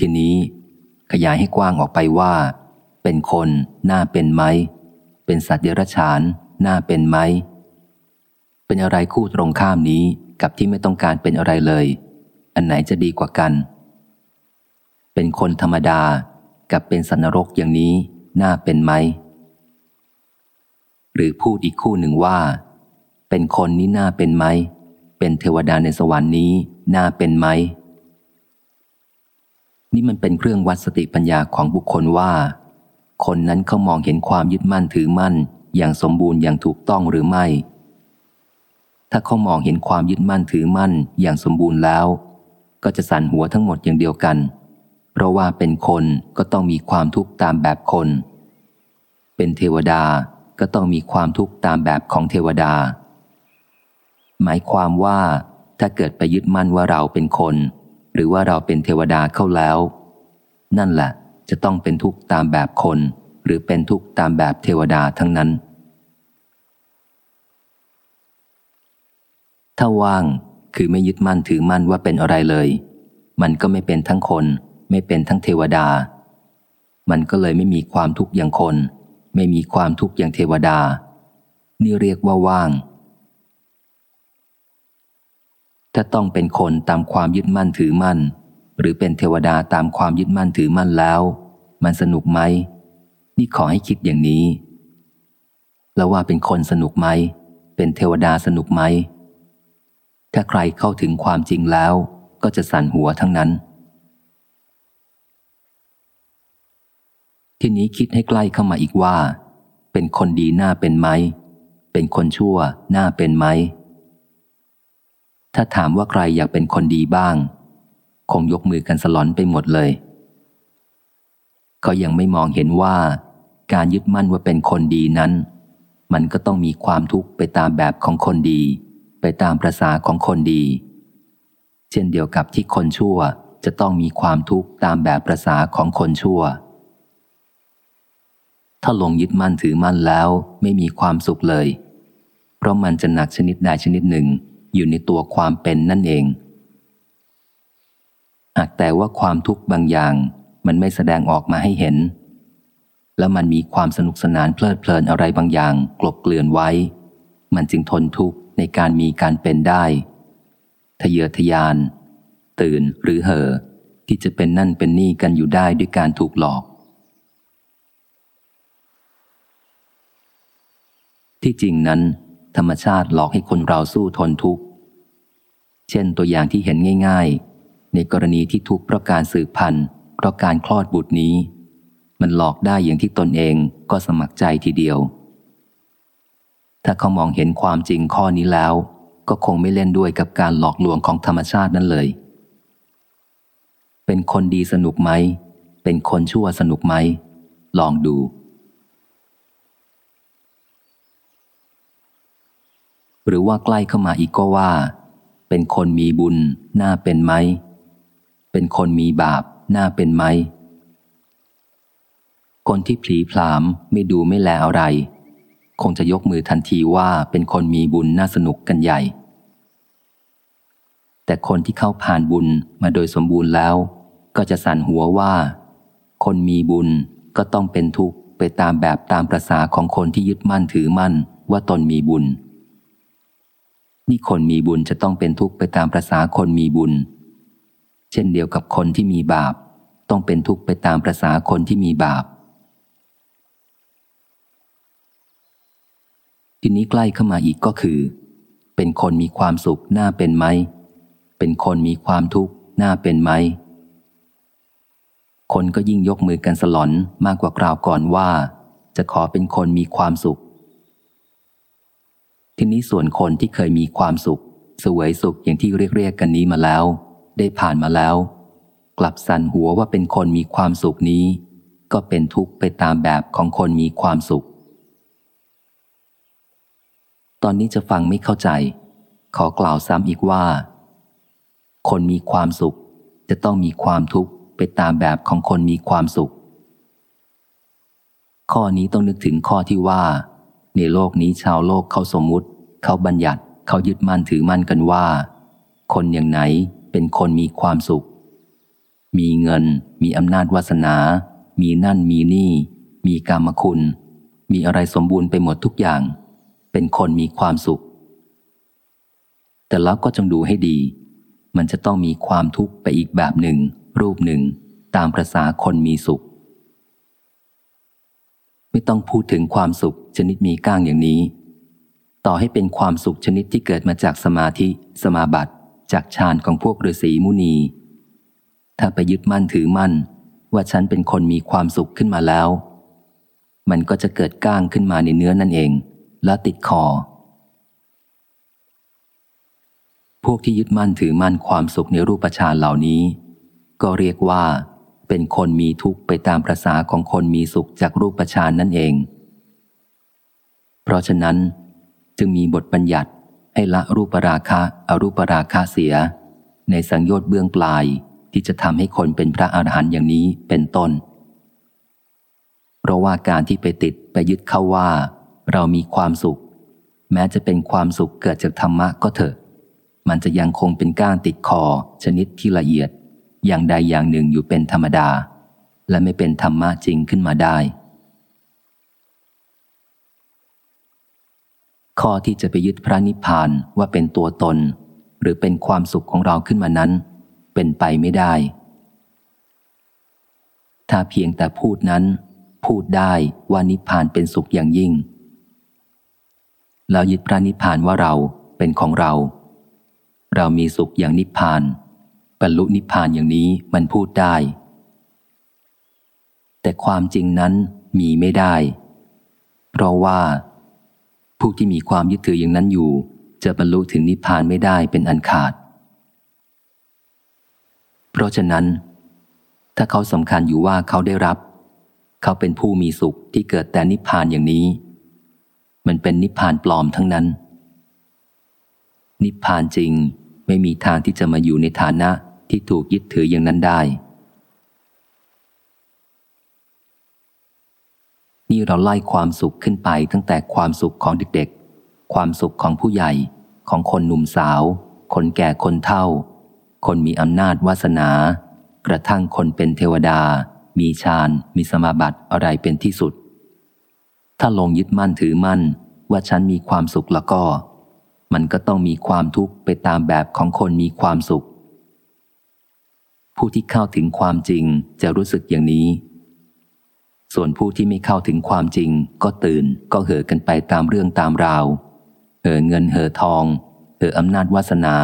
ทีนี้ขยายให้กว้างออกไปว่า เป็นคนน่าเป็นไหม เป็นสัตว์เดรัจฉานน่าเป็นไหม เป็นอะไรคู่ตรงข้ามนี้กับที่ไม่ต้องการเป็นอะไรเลย อันไหนจะดีกว่ากัน เป็นคนธรรมดากับเป็นสันนรกอย่างนี้น่าเป็นไหม หรือพูดอีกคู่หนึ่งว่า เป็นคนนี้น่าเป็นไหม เป็นเทวดาในสวรรค์นี้น่าเป็นไหม นี่มันเป็นเครื่องวัดสติปัญญาของบุคคลว่า คนนั้นเขามองเห็นความยึดมั่นถือมั่น อย่างสมบูรณ์อย่างถูกต้องหรือไม่ ถ้าเขามองเห็นความยึดมั่นถือมั่นอย่างสมบูรณ์แล้ว ก็จะสั่นหัวทั้งหมดอย่างเดียวกัน เพราะว่าเป็นคนก็ต้องมีความทุกข์ตามแบบคน เป็นเทวดาก็ต้องมีความทุกข์ตามแบบของเทวดา หมายความว่าถ้าเกิดไปยึดมั่นว่าเราเป็นคน หรือว่าเราเป็นเทวดาเข้าแล้ว นั่นแหละจะต้องเป็นทุกข์ตามแบบคน หรือเป็นทุกข์ตามแบบเทวดาทั้งนั้น ถ้าว่างคือไม่ยึดมั่นถือมั่นว่าเป็นอะไรเลย มันก็ไม่เป็นทั้งคน ไม่เป็นทั้งเทวดา มันก็เลยไม่มีความทุกข์อย่างคน ไม่มีความทุกข์อย่างเทวดา นี่เรียกว่าว่าง ถ้าต้องเป็นคนตามความยึดมั่นถือมั่น หรือเป็นเทวดาตามความยึดมั่นถือมั่นแล้ว มันสนุกไหม นี่ขอให้คิดอย่างนี้ แล้วว่าเป็นคนสนุกไหม เป็นเทวดาสนุกไหม ถ้าใครเข้าถึงความจริงแล้วก็จะสั่นหัวทั้งนั้น ทีนี้คิดให้ใกล้เข้ามาอีกว่า เป็นคนดีหน้าเป็นไหม เป็นคนชั่วหน้าเป็นไหม ถ้าถามว่าใครอยากเป็นคนดีบ้าง คงยกมือกันสลอนไปหมดเลยเขายังไม่มองเห็นว่า การยึดมั่นว่าเป็นคนดีนั้น มันก็ต้องมีความทุกข์ไปตามแบบของคนดี ไปตามประษาของคนดี เช่นเดียวกับที่คนชั่วจะต้องมีความทุกข์ตามแบบประษาของคนชั่ว ถ้าลงยึดมั่นถือมั่นแล้วไม่มีความสุขเลย เพราะมันจะหนักชนิดใดชนิดหนึ่ง อยู่ในตัวความเป็นนั่นเองหากแต่ว่าความทุกข์บางอย่างมันไม่แสดงออกมาให้เห็น แล้วมันมีความสนุกสนานเพลิดเพลินอะไรบางอย่าง กลบเกลื่อนไว้ มันจึงทนทุกข์ในการมีการเป็นได้ทะเยอทะยาน ตื่นหรือเห่อที่จะเป็นนั่นเป็นนี่กันอยู่ได้ด้วยการถูกหลอก ที่จริงนั้น ธรรมชาติหลอกให้คนเราสู้ทนทุกข์ เช่นตัวอย่างที่เห็นง่าย ๆ ในกรณีที่ทุกข์เพราะการสืบพันธุ์เพราะการคลอดบุตรนี้ มันหลอกได้อย่างที่ตนเองก็สมัครใจทีเดียว ถ้าเขามองเห็นความจริงข้อนี้แล้ว ก็คงไม่เล่นด้วยกับการหลอกลวงของธรรมชาตินั้นเลย เป็นคนดีสนุกไหม เป็นคนชั่วสนุกไหม ลองดู หรือว่าใกล้เข้ามาอีกก็ว่า เป็นคนมีบุญ น่าเป็นไหม เป็นคนมีบาป น่าเป็นไหม คนที่ผีผลามไม่ดูไม่แลอะไร คงจะยกมือทันทีว่าเป็นคนมีบุญน่าสนุกกันใหญ่ แต่คนที่เข้าผ่านบุญมาโดยสมบูรณ์แล้ว ก็จะสั่นหัวว่า คนมีบุญก็ต้องเป็นทุกข์ไปตามแบบตามประษาของคนที่ยึดมั่นถือมั่นว่าตนมีบุญ นี่คนมีบุญจะต้องเป็นทุกข์ไปตามประษาคนมีบุญ เช่นเดียวกับคนที่มีบาป ต้องเป็นทุกข์ไปตามประษาคนที่มีบาป ทีนี้ใกล้เข้ามาอีกก็คือ เป็นคนมีความสุขน่าเป็นไหม เป็นคนมีความทุกข์น่าเป็นไหม คนก็ยิ่งยกมือกันสลอนมากกว่ากล่าวก่อนว่า จะขอเป็นคนมีความสุข ทีนี้ส่วนคนที่เคยมีความสุข สวยสุขอย่างที่เรียกเรียกกันนี้มาแล้ว ได้ผ่านมาแล้ว กลับสั่นหัวว่าเป็นคนมีความสุขนี้ ก็เป็นทุกข์ไปตามแบบของคนมีความสุข ตอนนี้จะฟังไม่เข้าใจ ขอกล่าวซ้ำอีกว่า คนมีความสุข จะต้องมีความทุกข์ไปตามแบบของคนมีความสุข ข้อนี้ต้องนึกถึงข้อที่ว่าในโลกนี้ชาวโลกเขาสมมุติ เขาบัญญัติเขายึดมั่นถือมั่นกันว่า คนอย่างไหนเป็นคนมีความสุข มีเงิน มีอำนาจวาสนา มีนั่นมีนี่ มีกรรมคุณ มีอะไรสมบูรณ์ไปหมดทุกอย่าง เป็นคนมีความสุข แต่แล้วก็จงดูให้ดี มันจะต้องมีความทุกข์ไปอีกแบบหนึ่ง รูปหนึ่ง ตามประษาคนมีสุข ไม่ต้องพูดถึงความสุขชนิดมีก้างอย่างนี้ ต่อให้เป็นความสุขชนิดที่เกิดมาจากสมาธิ สมาบัติจากฌานของพวกฤาษีมุนี ถ้าไปยึดมั่นถือมั่น ว่าฉันเป็นคนมีความสุขขึ้นมาแล้ว มันก็จะเกิดก้างขึ้นมาในเนื้อนั่นเอง และติดคอ พวกที่ยึดมั่นถือมั่นความสุขในรูปฌานเหล่านี้ ก็เรียกว่า เป็นคนมีทุกข์ไปตามประษาของคนมีสุขจากรูปฌานนั่นเอง เพราะฉะนั้น จึงมีบทบัญญัติให้ละรูปราคะอรูปราคะเสีย ในสังโยชน์เบื้องปลายที่จะทำให้คนเป็นพระอาหารหันต์อย่างนี้เป็นต้น เพราะว่าการที่ไปติดไปยึดเข้าว่า เรามีความสุข แม้จะเป็นความสุขเกิดจากธรรมะก็เถอะ มันจะยังคงเป็นก้างติดคอ ชนิดที่ละเอียด อย่างใดอย่างหนึ่งอยู่เป็นธรรมดา และไม่เป็นธรรมะจริงขึ้นมาได้ ข้อที่จะไปยึดพระนิพพานว่าเป็นตัวตน หรือเป็นความสุขของเราขึ้นมานั้น เป็นไปไม่ได้ ถ้าเพียงแต่พูดนั้น พูดได้ว่านิพพานเป็นสุขอย่างยิ่ง แล้วยึดพระนิพพานว่าเราเป็นของเรา เรามีสุขอย่างนิพพานบรรลุนิพพานอย่างนี้มันพูดได้ แต่ความจริงนั้นมีไม่ได้ เพราะว่า ผู้ที่มีความยึดถืออย่างนั้นอยู่ จะบรรลุถึงนิพพานไม่ได้เป็นอันขาด เพราะฉะนั้น ถ้าเขาสำคัญอยู่ว่าเขาได้รับ เขาเป็นผู้มีสุขที่เกิดแต่นิพพานอย่างนี้ มันเป็นนิพพานปลอมทั้งนั้น นิพพานจริงไม่มีทางที่จะมาอยู่ในฐานะที่ถูกยึดถืออย่างนั้นได้ นี่เราไล่ความสุขขึ้นไปตั้งแต่ความสุขของเด็กๆ ความสุขของผู้ใหญ่ ของคนหนุ่มสาว คนแก่คนเฒ่า คนมีอำนาจวาสนา กระทั่งคนเป็นเทวดา มีฌาน มีสมาบัติอะไรเป็นที่สุด ถ้าลงยึดมั่นถือมั่นว่าฉันมีความสุขแล้วก็ มันก็ต้องมีความทุกข์ไปตามแบบของคนมีความสุข ผู้ที่เข้าถึงความจริงจะรู้สึกอย่างนี้ ส่วนผู้ที่ไม่เข้าถึงความจริง ก็ตื่นก็เห่อกันไปตามเรื่องตามราว เห่อเงินเห่อทอง เห่ออำนาจวาสนา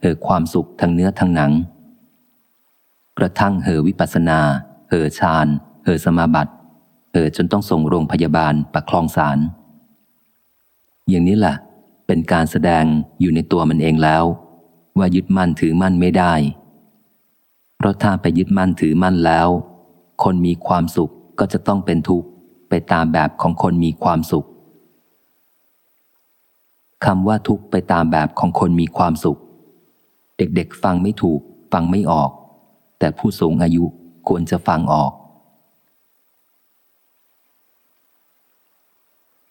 เห่อความสุขทางเนื้อทางหนัง กระทั่งเห่อวิปัสนา เห่อฌาน เห่อสมาบัติ เห่อจนต้องส่งโรงพยาบาลประคลองสาร อย่างนี้แหละเป็นการแสดงอยู่ในตัวมันเองแล้ว ว่ายึดมั่นถือมั่นไม่ได้ เพราะถ้าไปยึดมั่นถือมั่นแล้ว คนมีความสุข ก็จะต้องเป็นทุกข์ไปตามแบบของคนมีความสุขคำว่าทุกข์ไปตามแบบของคนมีความสุข เด็กๆ ฟังไม่ถูก ฟังไม่ออก แต่ผู้สูงอายุควรจะฟังออก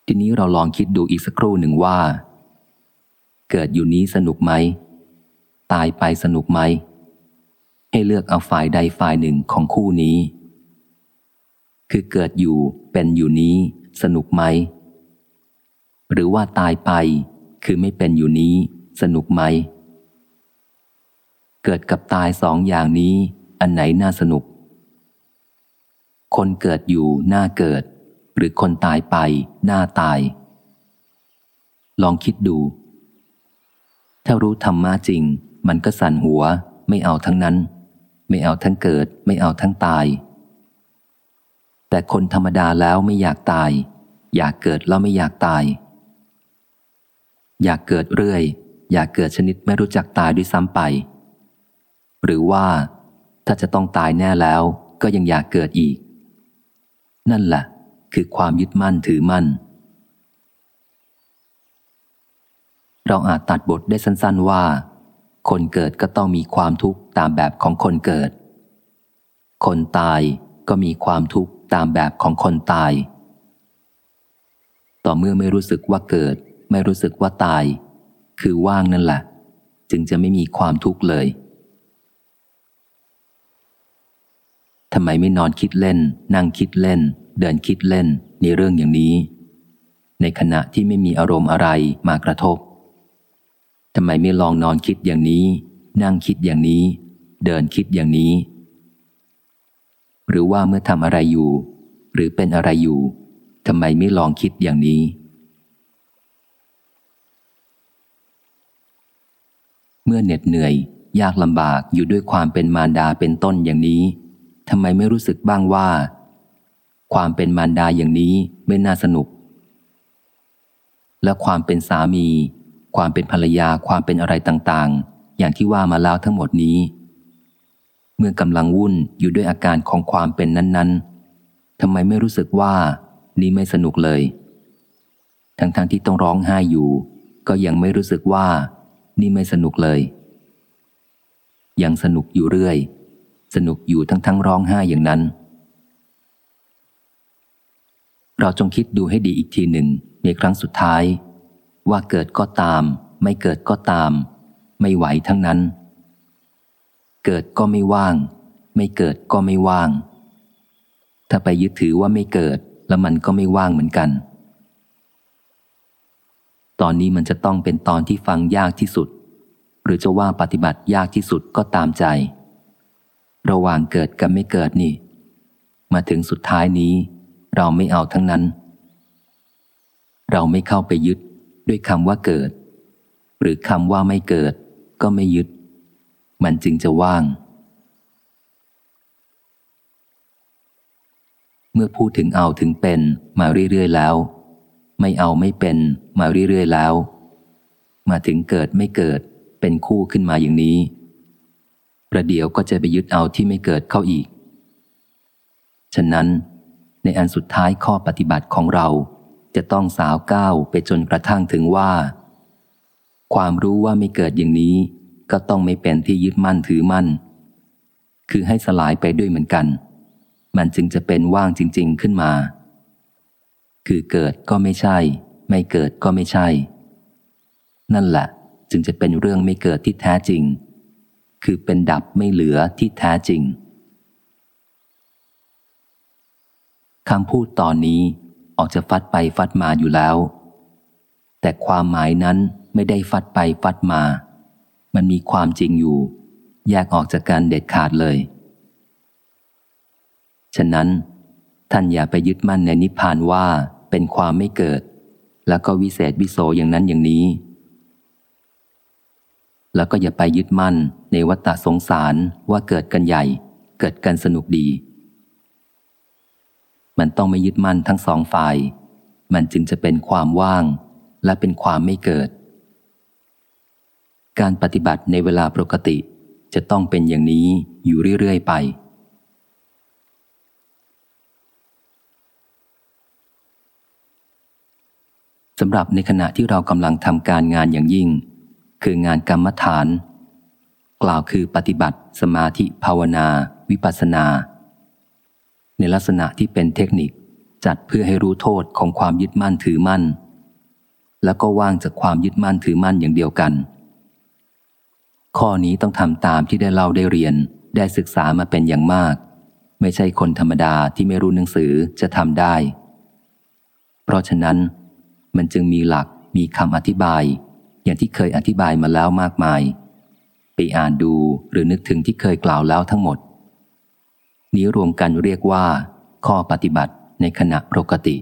ทีนี้เราลองคิดดูอีกสักครู่หนึ่งว่า เกิดอยู่นี้สนุกไหม ตายไปสนุกไหม ให้เลือกเอาฝ่ายใดฝ่ายหนึ่งของคู่นี้ คือเกิดอยู่เป็นอยู่นี้สนุกไหม หรือว่าตายไป คือไม่เป็นอยู่นี้สนุกไหม เกิดกับตายสองอย่างนี้ อันไหนน่าสนุก คนเกิดอยู่น่าเกิด หรือคนตายไปน่าตาย ลองคิดดู ถ้ารู้ธรรมะจริง มันก็สั่นหัว ไม่เอาทั้งนั้น ไม่เอาทั้งเกิด ไม่เอาทั้งตาย แต่คนธรรมดาแล้วไม่อยากตาย อยากเกิดแล้วไม่อยากตาย อยากเกิดเรื่อย อยากเกิดชนิดไม่รู้จักตายด้วยซ้ำไป หรือว่า ถ้าจะต้องตายแน่แล้วก็ยังอยากเกิดอีก นั่นแหละคือความยึดมั่นถือมั่น เราอาจตัดบทได้สั้น ๆว่า คนเกิดก็ต้องมีความทุกข์ตามแบบของคนเกิด คนตายก็มีความทุกข์ ตามแบบของคนตาย ต่อเมื่อไม่รู้สึกว่าเกิด ไม่รู้สึกว่าตาย คือว่างนั่นแหละ จึงจะไม่มีความทุกข์เลยทำไมไม่นอนคิดเล่น นั่งคิดเล่น เดินคิดเล่นในเรื่องอย่างนี้ ในขณะที่ไม่มีอารมณ์อะไรมากระทบทำไมไม่ลองนอนคิดอย่างนี้ นั่งคิดอย่างนี้ เดินคิดอย่างนี้ หรือว่าเมื่อทำอะไรอยู่ หรือเป็นอะไรอยู่ทำไมไม่ลองคิดอย่างนี้ เมื่อเหน็ดเหนื่อย ยากลำบากอยู่ด้วยความเป็นมารดาเป็นต้นอย่างนี้ทำไมไม่รู้สึกบ้างว่า ความเป็นมารดาอย่างนี้ไม่น่าสนุก และความเป็นสามี ความเป็นภรรยาความเป็นอะไรต่างๆ อย่างที่ว่ามาแล้วทั้งหมดนี้ เมื่อกำลังวุ่นอยู่ด้วยอาการของความเป็นนั้น ๆทำไมไม่รู้สึกว่า นี่ไม่สนุกเลย ทั้งๆทที่ต้องร้องไห้อยู่ ก็ยังไม่รู้สึกว่า นี่ไม่สนุกเลย ยังสนุกอยู่เรื่อย สนุกอยู่ทั้งทั้งร้องไห้อย่างนั้น เราจงคิดดูให้ดีอีกทีหนึ่งในครั้งสุดท้าย ว่าเกิดก็ตาม ไม่เกิดก็ตาม ไม่ไหวทั้งนั้น เกิดก็ไม่ว่าง ไม่เกิดก็ไม่ว่าง ถ้าไปยึดถือว่าไม่เกิดแล้วมันก็ไม่ว่างเหมือนกัน ตอนนี้มันจะต้องเป็นตอนที่ฟังยากที่สุด หรือจะว่าปฏิบัติยากที่สุดก็ตามใจ ระหว่างเกิดกับไม่เกิดนี่ มาถึงสุดท้ายนี้ เราไม่เอาทั้งนั้น เราไม่เข้าไปยึดด้วยคำว่าเกิด หรือคำว่าไม่เกิด ก็ไม่ยึด มันจึงจะว่าง เมื่อพูดถึงเอาถึงเป็นมาเรื่อยๆแล้ว ไม่เอาไม่เป็นมาเรื่อยๆแล้ว มาถึงเกิดไม่เกิดเป็นคู่ขึ้นมาอย่างนี้ ประเดี๋ยวก็จะไปยึดเอาที่ไม่เกิดเข้าอีก ฉะนั้น ในอันสุดท้ายข้อปฏิบัติของเราจะต้องสาวก้าวไปจนกระทั่งถึงว่า ความรู้ว่าไม่เกิดอย่างนี้ ก็ต้องไม่เป็นที่ยึดมั่นถือมั่น คือให้สลายไปด้วยเหมือนกัน มันจึงจะเป็นว่างจริง ๆขึ้นมา คือเกิดก็ไม่ใช่ ไม่เกิดก็ไม่ใช่ นั่นแหละจึงจะเป็นเรื่องไม่เกิดที่แท้จริง คือเป็นดับไม่เหลือที่แท้จริงคำพูดตอนนี้ออกจะฟัดไปฟัดมาอยู่แล้ว แต่ความหมายนั้นไม่ได้ฟัดไปฟัดมา มันมีความจริงอยู่ แยกออกจากการเด็ดขาดเลย ฉะนั้น ท่านอย่าไปยึดมั่นในนิพพานว่าเป็นความไม่เกิด แล้วก็วิเศษวิโสอย่างนั้นอย่างนี้ แล้วก็อย่าไปยึดมั่นในวัฏสงสารว่าเกิดกันใหญ่ เกิดกันสนุกดี มันต้องไม่ยึดมั่นทั้งสองฝ่าย มันจึงจะเป็นความว่างและเป็นความไม่เกิด การปฏิบัติในเวลาปกติ จะต้องเป็นอย่างนี้อยู่เรื่อย ๆ ไป สำหรับในขณะที่เรากำลังทำการงานอย่างยิ่ง คืองานกรรมฐาน กล่าวคือปฏิบัติ สมาธิภาวนา วิปัสนา ในลักษณะที่เป็นเทคนิคจัดเพื่อให้รู้โทษของความยึดมั่นถือมั่น แล้วก็ว่างจากความยึดมั่นถือมั่นอย่างเดียวกัน ข้อนี้ต้องทำตามที่ได้เล่าได้เรียน ได้ศึกษามาเป็นอย่างมาก ไม่ใช่คนธรรมดาที่ไม่รู้หนังสือจะทำได้ เพราะฉะนั้น มันจึงมีหลักมีคำอธิบาย อย่างที่เคยอธิบายมาแล้วมากมาย ไปอ่านดูหรือนึกถึงที่เคยกล่าวแล้วทั้งหมด นี้รวมกันเรียกว่า ข้อปฏิบัติในขณะปกติ